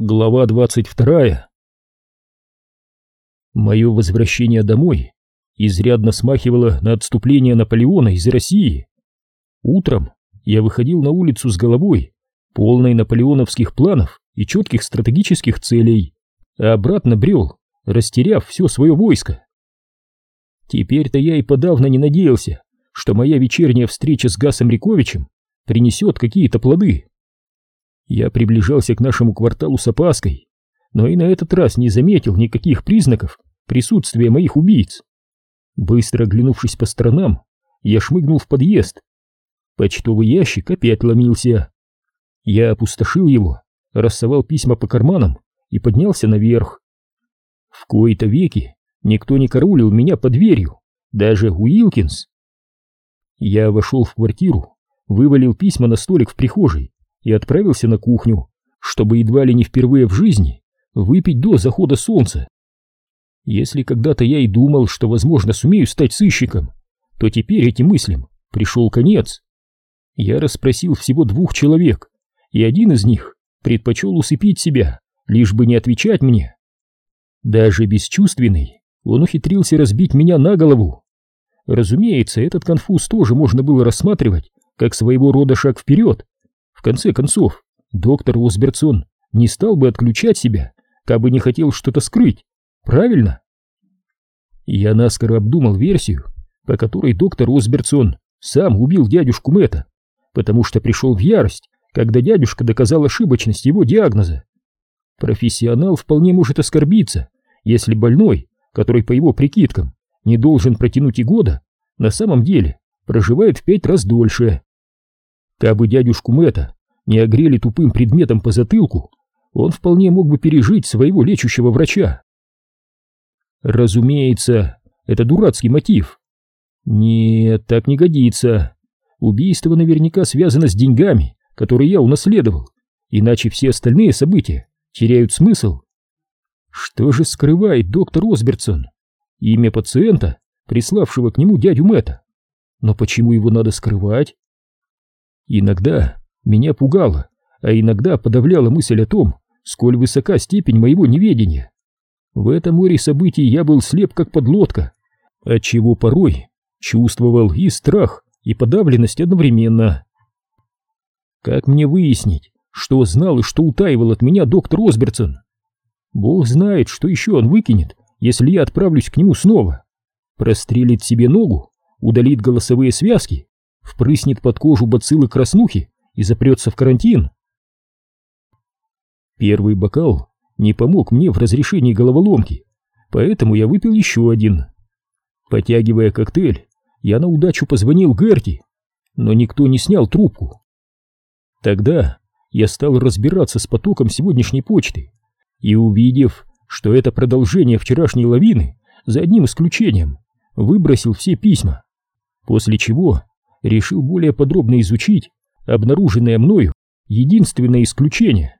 Глава 22 Мое возвращение домой изрядно смахивало на отступление Наполеона из России. Утром я выходил на улицу с головой, полной наполеоновских планов и четких стратегических целей, а обратно брел, растеряв все свое войско. Теперь-то я и подавно не надеялся, что моя вечерняя встреча с Гасом Риковичем принесет какие-то плоды. Я приближался к нашему кварталу с опаской, но и на этот раз не заметил никаких признаков присутствия моих убийц. Быстро оглянувшись по сторонам, я шмыгнул в подъезд. Почтовый ящик опять ломился. Я опустошил его, рассовал письма по карманам и поднялся наверх. В кои-то веки никто не караулил меня под дверью, даже Уилкинс. Я вошел в квартиру, вывалил письма на столик в прихожей и отправился на кухню, чтобы едва ли не впервые в жизни выпить до захода солнца. Если когда-то я и думал, что, возможно, сумею стать сыщиком, то теперь этим мыслям пришел конец. Я расспросил всего двух человек, и один из них предпочел усыпить себя, лишь бы не отвечать мне. Даже бесчувственный, он ухитрился разбить меня на голову. Разумеется, этот конфуз тоже можно было рассматривать как своего рода шаг вперед, в конце концов, доктор Осбертсон не стал бы отключать себя, как бы не хотел что-то скрыть, правильно? Я наскоро обдумал версию, по которой доктор Осбертсон сам убил дядюшку Мэтта, потому что пришел в ярость, когда дядюшка доказал ошибочность его диагноза. Профессионал вполне может оскорбиться, если больной, который по его прикидкам не должен протянуть и года, на самом деле проживает в пять раз дольше. Кабы дядюшку Мэтта не огрели тупым предметом по затылку, он вполне мог бы пережить своего лечущего врача. Разумеется, это дурацкий мотив. Нет, так не годится. Убийство наверняка связано с деньгами, которые я унаследовал, иначе все остальные события теряют смысл. Что же скрывает доктор Осбертсон? Имя пациента, приславшего к нему дядю Мэтта. Но почему его надо скрывать? Иногда меня пугало, а иногда подавляла мысль о том, сколь высока степень моего неведения. В этом море событий я был слеп как подлодка, отчего порой чувствовал и страх, и подавленность одновременно. Как мне выяснить, что знал и что утаивал от меня доктор Осберсон? Бог знает, что еще он выкинет, если я отправлюсь к нему снова. Прострелит себе ногу, удалит голосовые связки впрыснет под кожу бациллы краснухи и запрется в карантин. Первый бокал не помог мне в разрешении головоломки, поэтому я выпил еще один. Потягивая коктейль, я на удачу позвонил Герти, но никто не снял трубку. Тогда я стал разбираться с потоком сегодняшней почты и, увидев, что это продолжение вчерашней лавины, за одним исключением, выбросил все письма, после чего решил более подробно изучить обнаруженное мною единственное исключение.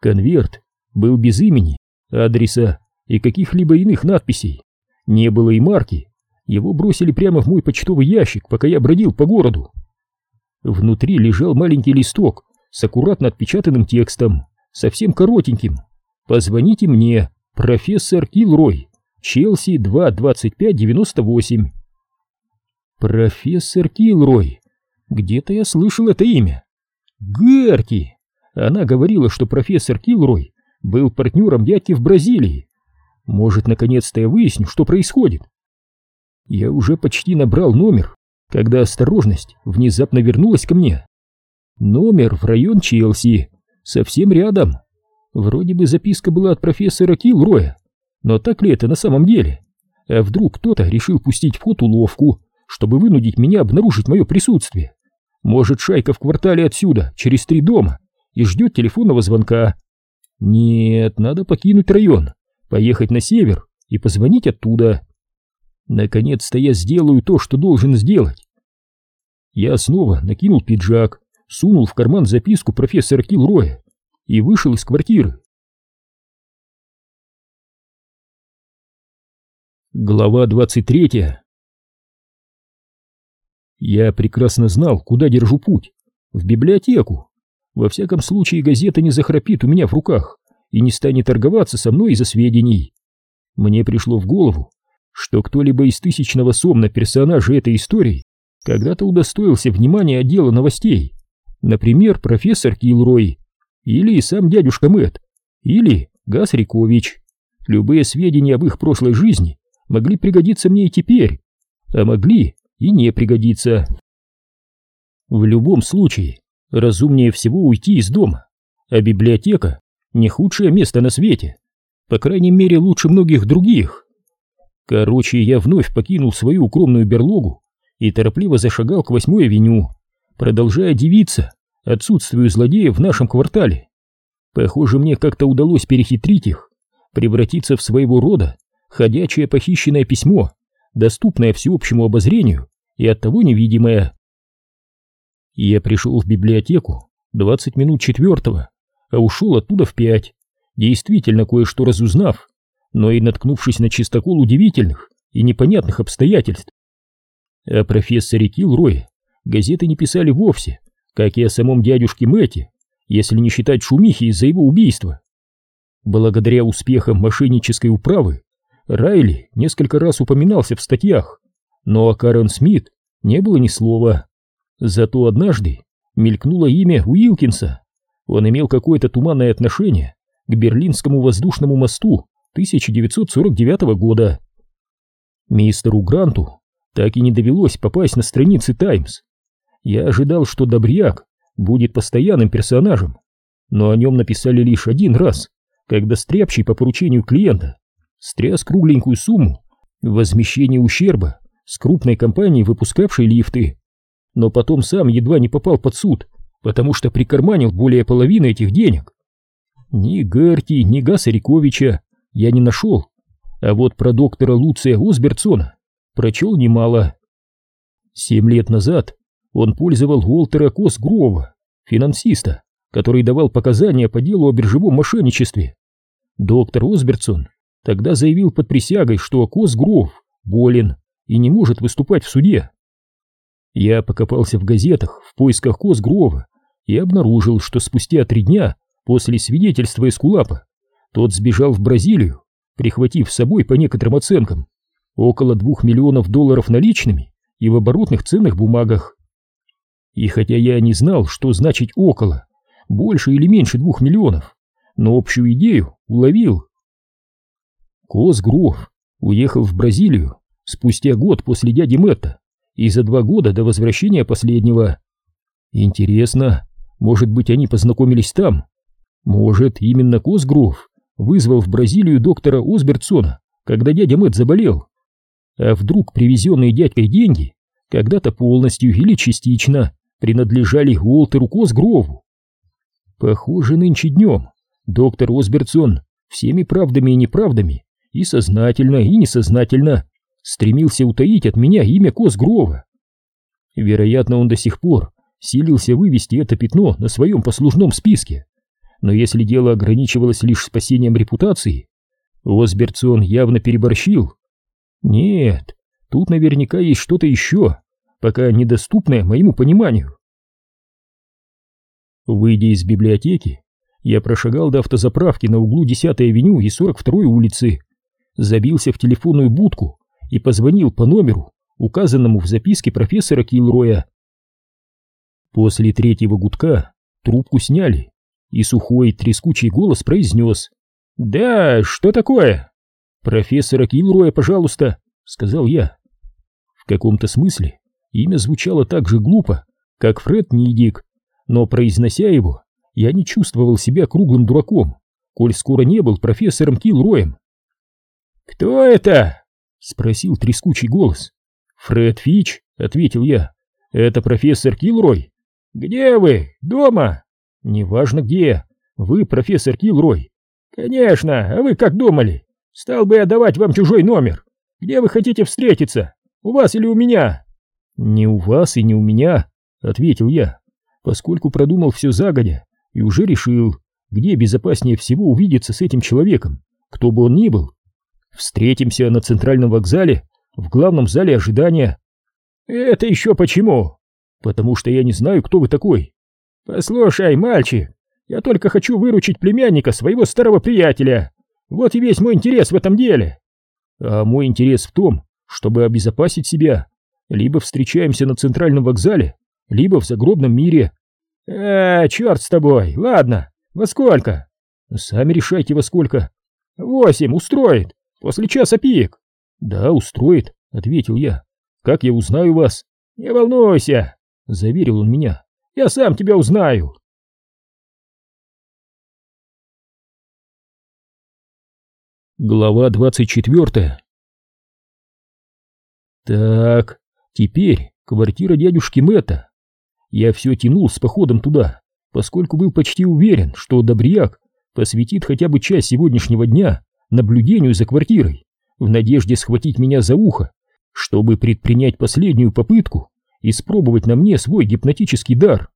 Конверт был без имени, адреса и каких-либо иных надписей. Не было и марки. Его бросили прямо в мой почтовый ящик, пока я бродил по городу. Внутри лежал маленький листок с аккуратно отпечатанным текстом, совсем коротеньким. «Позвоните мне, профессор Килрой, Челси 22598». Профессор Килрой. Где-то я слышал это имя. Герти. Она говорила, что профессор Килрой был партнером дядьки в Бразилии. Может, наконец-то я выясню, что происходит. Я уже почти набрал номер, когда осторожность внезапно вернулась ко мне. Номер в район Челси, совсем рядом. Вроде бы записка была от профессора Килроя, но так ли это на самом деле? А вдруг кто-то решил пустить в ход уловку, чтобы вынудить меня обнаружить мое присутствие. Может, шайка в квартале отсюда, через три дома, и ждет телефонного звонка. Нет, надо покинуть район, поехать на север и позвонить оттуда. Наконец-то я сделаю то, что должен сделать. Я снова накинул пиджак, сунул в карман записку профессора Килроя и вышел из квартиры. Глава двадцать третья я прекрасно знал, куда держу путь. В библиотеку. Во всяком случае, газета не захрапит у меня в руках и не станет торговаться со мной из-за сведений. Мне пришло в голову, что кто-либо из тысячного сомна персонажей этой истории когда-то удостоился внимания отдела новостей. Например, профессор Килрой, или сам дядюшка Мэтт, или Гас Рикович. Любые сведения об их прошлой жизни могли пригодиться мне и теперь, а могли и не пригодиться. В любом случае, разумнее всего уйти из дома, а библиотека — не худшее место на свете, по крайней мере лучше многих других. Короче, я вновь покинул свою укромную берлогу и торопливо зашагал к восьмой авеню, продолжая дивиться отсутствию злодеев в нашем квартале. Похоже, мне как-то удалось перехитрить их, превратиться в своего рода ходячее похищенное письмо, доступное всеобщему обозрению и оттого невидимое. Я пришел в библиотеку 20 минут четвертого, а ушел оттуда в пять, действительно кое-что разузнав, но и наткнувшись на чистокол удивительных и непонятных обстоятельств. О профессоре Килрое газеты не писали вовсе, как и о самом дядюшке Мэтте, если не считать шумихи из-за его убийства. Благодаря успехам мошеннической управы Райли несколько раз упоминался в статьях, но о Карен Смит не было ни слова. Зато однажды мелькнуло имя Уилкинса. Он имел какое-то туманное отношение к Берлинскому воздушному мосту 1949 года. Мистеру Гранту так и не довелось попасть на страницы «Таймс». Я ожидал, что Добряк будет постоянным персонажем, но о нем написали лишь один раз, когда Стряпчий по поручению клиента стряс кругленькую сумму возмещения ущерба с крупной компанией, выпускавшей лифты, но потом сам едва не попал под суд, потому что прикарманил более половины этих денег. Ни Герти, ни Гасариковича я не нашел, а вот про доктора Луция Осбертсона прочел немало. Семь лет назад он пользовал Уолтера Косгрова, финансиста, который давал показания по делу о биржевом мошенничестве. Доктор Осбертсон тогда заявил под присягой, что Косгров болен и не может выступать в суде. Я покопался в газетах в поисках Косгрова и обнаружил, что спустя три дня после свидетельства Эскулапа тот сбежал в Бразилию, прихватив с собой по некоторым оценкам около двух миллионов долларов наличными и в оборотных ценных бумагах. И хотя я не знал, что значит «около», больше или меньше двух миллионов, но общую идею уловил. Косгров уехал в Бразилию спустя год после дяди Мэтта и за два года до возвращения последнего. Интересно, может быть, они познакомились там? Может, именно Косгров вызвал в Бразилию доктора Осбертсона, когда дядя Мэтт заболел? А вдруг привезенные дядькой деньги когда-то полностью или частично принадлежали Уолтеру Косгрову? Похоже, нынче днем доктор Осбертсон всеми правдами и неправдами и сознательно, и несознательно стремился утаить от меня имя Косгрова. Вероятно, он до сих пор силился вывести это пятно на своем послужном списке. Но если дело ограничивалось лишь спасением репутации, Осбертсон явно переборщил. Нет, тут наверняка есть что-то еще, пока недоступное моему пониманию. Выйдя из библиотеки, я прошагал до автозаправки на углу 10-й авеню и 42-й улицы, забился в телефонную будку и позвонил по номеру, указанному в записке профессора Килроя. После третьего гудка трубку сняли, и сухой трескучий голос произнес «Да, что такое?» «Профессора Килроя, пожалуйста», — сказал я. В каком-то смысле имя звучало так же глупо, как Фред Нидик, но, произнося его, я не чувствовал себя круглым дураком, коль скоро не был профессором Килроем. «Кто это?» — спросил трескучий голос. «Фред Фич», — ответил я. «Это профессор Килрой». «Где вы? Дома?» «Неважно где. Вы профессор Килрой». «Конечно, а вы как думали? Стал бы я давать вам чужой номер. Где вы хотите встретиться? У вас или у меня?» «Не у вас и не у меня», — ответил я поскольку продумал все загодя и уже решил, где безопаснее всего увидеться с этим человеком, кто бы он ни был. Встретимся на центральном вокзале, в главном зале ожидания. Это еще почему? Потому что я не знаю, кто вы такой. Послушай, мальчик, я только хочу выручить племянника своего старого приятеля. Вот и весь мой интерес в этом деле. А мой интерес в том, чтобы обезопасить себя. Либо встречаемся на центральном вокзале, либо в загробном мире. А, черт с тобой, ладно, во сколько? Сами решайте во сколько. Восемь, устроит, после часа пик. Да, устроит, ответил я. Как я узнаю вас? Не волнуйся, заверил он меня. Я сам тебя узнаю. Глава двадцать четвертая. Так, теперь квартира дядюшки Мэтта. Я все тянул с походом туда, поскольку был почти уверен, что Добряк посвятит хотя бы часть сегодняшнего дня наблюдению за квартирой, в надежде схватить меня за ухо, чтобы предпринять последнюю попытку испробовать на мне свой гипнотический дар.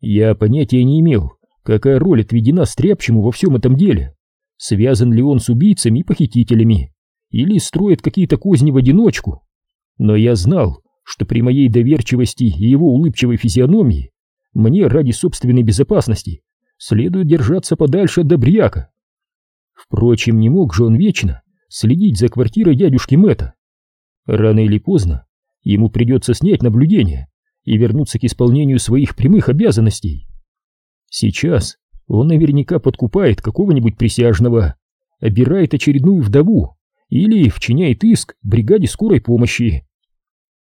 Я понятия не имел, какая роль отведена Стряпчему во всем этом деле, связан ли он с убийцами и похитителями, или строит какие-то козни в одиночку. Но я знал, что при моей доверчивости и его улыбчивой физиономии мне ради собственной безопасности следует держаться подальше от Добряка. Впрочем, не мог же он вечно следить за квартирой дядюшки Мэтта. Рано или поздно ему придется снять наблюдение и вернуться к исполнению своих прямых обязанностей. Сейчас он наверняка подкупает какого-нибудь присяжного, обирает очередную вдову или вчиняет иск бригаде скорой помощи.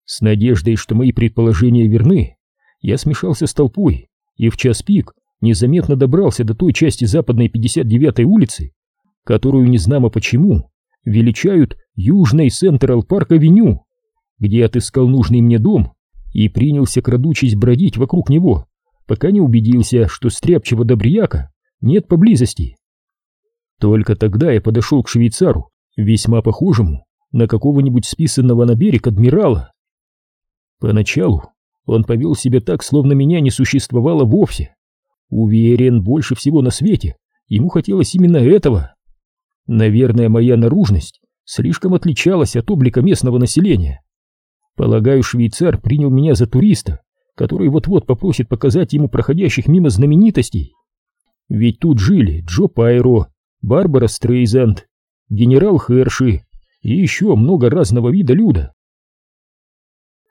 С надеждой, что мои предположения верны, я смешался с толпой и в час пик незаметно добрался до той части западной 59-й улицы, которую незнамо почему величают Южной Централ Парк Авеню, где отыскал нужный мне дом и принялся, крадучись, бродить вокруг него, пока не убедился, что стряпчего добряка нет поблизости. Только тогда я подошел к швейцару, весьма похожему на какого-нибудь списанного на берег адмирала. Поначалу он повел себя так, словно меня не существовало вовсе. Уверен, больше всего на свете ему хотелось именно этого. Наверное, моя наружность слишком отличалась от облика местного населения. Полагаю, швейцар принял меня за туриста, который вот-вот попросит показать ему проходящих мимо знаменитостей. Ведь тут жили Джо Пайро, Барбара Стрейзанд, генерал Херши и еще много разного вида люда.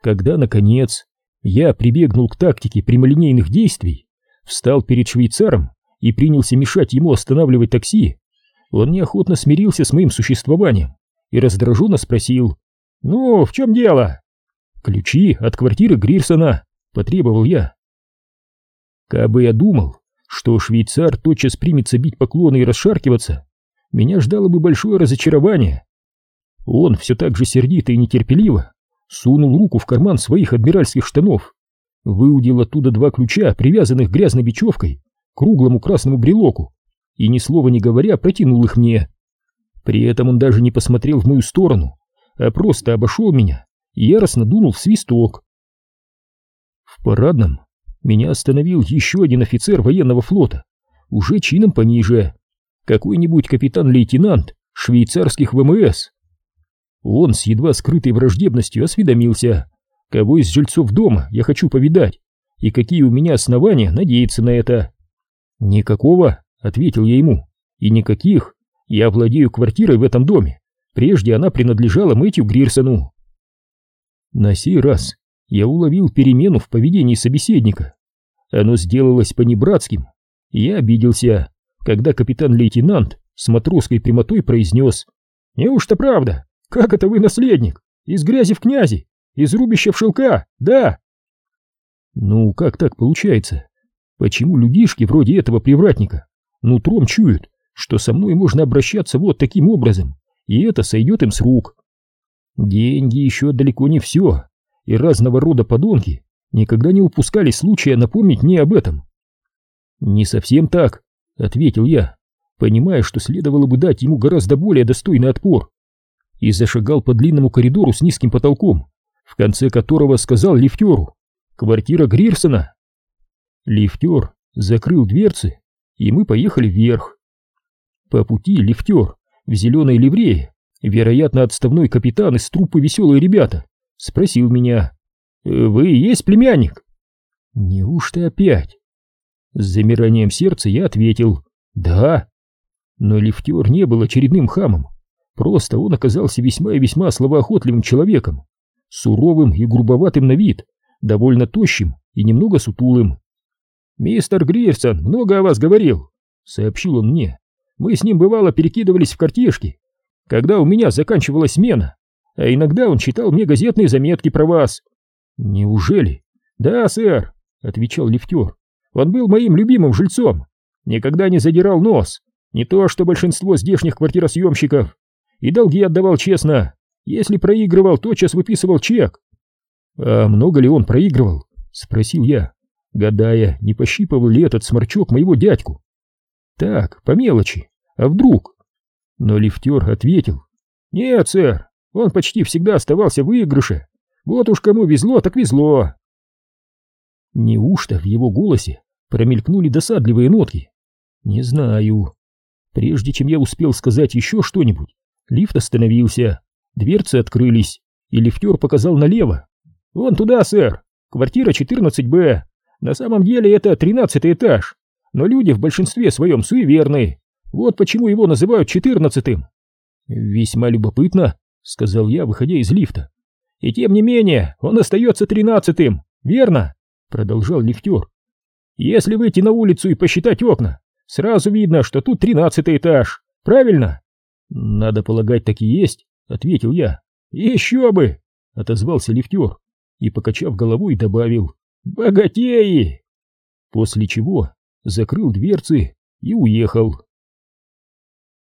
Когда, наконец, я прибегнул к тактике прямолинейных действий, встал перед швейцаром и принялся мешать ему останавливать такси, он неохотно смирился с моим существованием и раздраженно спросил «Ну, в чем дело?» «Ключи от квартиры Грирсона», — потребовал я. Кабы я думал, что швейцар тотчас примется бить поклоны и расшаркиваться, меня ждало бы большое разочарование. Он все так же сердито и нетерпеливо сунул руку в карман своих адмиральских штанов, выудил оттуда два ключа, привязанных грязной бечевкой к круглому красному брелоку, и ни слова не говоря протянул их мне. При этом он даже не посмотрел в мою сторону, а просто обошел меня и яростно дунул в свисток. В парадном меня остановил еще один офицер военного флота, уже чином пониже, какой-нибудь капитан-лейтенант швейцарских ВМС. Он с едва скрытой враждебностью осведомился, кого из жильцов дома я хочу повидать и какие у меня основания надеяться на это. «Никакого», — ответил я ему, — «и никаких. Я владею квартирой в этом доме. Прежде она принадлежала Мэтью Грирсону». На сей раз я уловил перемену в поведении собеседника. Оно сделалось понебратским, я обиделся, когда капитан-лейтенант с матросской прямотой произнес «Неужто правда? Как это вы наследник? Из грязи в князи? Из рубища в шелка? Да!» «Ну, как так получается? Почему людишки вроде этого привратника нутром чуют, что со мной можно обращаться вот таким образом, и это сойдет им с рук?» Деньги еще далеко не все, и разного рода подонки никогда не упускали случая напомнить мне об этом. «Не совсем так», — ответил я, понимая, что следовало бы дать ему гораздо более достойный отпор, и зашагал по длинному коридору с низким потолком, в конце которого сказал лифтеру «Квартира Грирсона». Лифтер закрыл дверцы, и мы поехали вверх. По пути лифтер в зеленой ливрее вероятно, отставной капитан из труппы «Веселые ребята», спросил меня, «Вы есть племянник?» «Неужто опять?» С замиранием сердца я ответил «Да». Но лифтер не был очередным хамом. Просто он оказался весьма и весьма словоохотливым человеком, суровым и грубоватым на вид, довольно тощим и немного сутулым. «Мистер Грирсон много о вас говорил», — сообщил он мне. «Мы с ним бывало перекидывались в картишки, когда у меня заканчивалась смена, а иногда он читал мне газетные заметки про вас». «Неужели?» «Да, сэр», — отвечал лифтер. «Он был моим любимым жильцом, никогда не задирал нос, не то что большинство здешних квартиросъемщиков, и долги отдавал честно. Если проигрывал, тотчас выписывал чек». «А много ли он проигрывал?» — спросил я, гадая, не пощипывал ли этот сморчок моего дядьку. «Так, по мелочи, а вдруг?» Но лифтер ответил. «Нет, сэр, он почти всегда оставался в выигрыше. Вот уж кому везло, так везло». Неужто в его голосе промелькнули досадливые нотки? Не знаю. Прежде чем я успел сказать еще что-нибудь, лифт остановился, дверцы открылись, и лифтер показал налево. «Вон туда, сэр, квартира 14Б. На самом деле это 13 этаж, но люди в большинстве своем суеверны. Вот почему его называют 14-м». «Весьма любопытно», — сказал я, выходя из лифта. «И тем не менее, он остается тринадцатым, верно?» — продолжал лифтер. «Если выйти на улицу и посчитать окна, сразу видно, что тут тринадцатый этаж, правильно?» «Надо полагать, так и есть», — ответил я. «Еще бы!» — отозвался лифтер и, покачав головой, добавил. «Богатеи!» После чего закрыл дверцы и уехал.